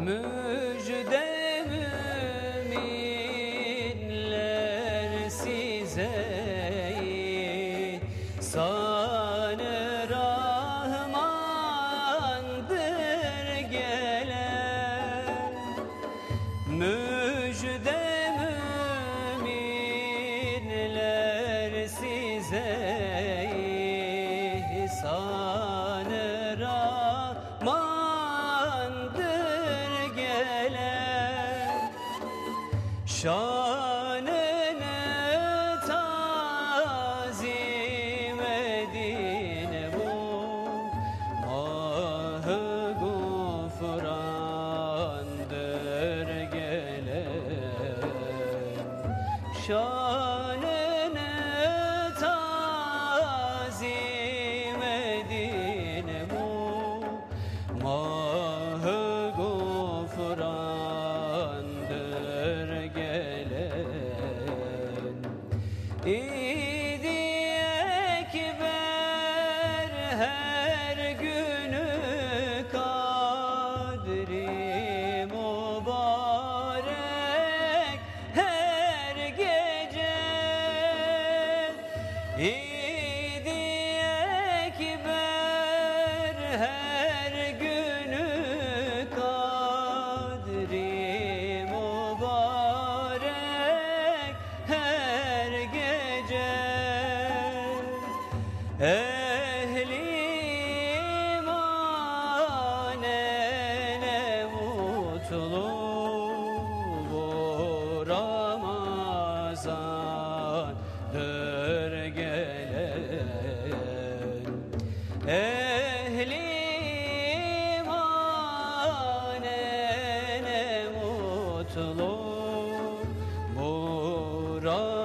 Müjde müminler size Sanı Rahmandır gelen. Müjde müminler size Şanını tazim edin bu Mahı gufrandır gelen. Şanını İdi ekber her günü kadri mübarek her gece Ehli imane ne mutlu bu Ramazan'dır Ehli ne mutlu Ramazan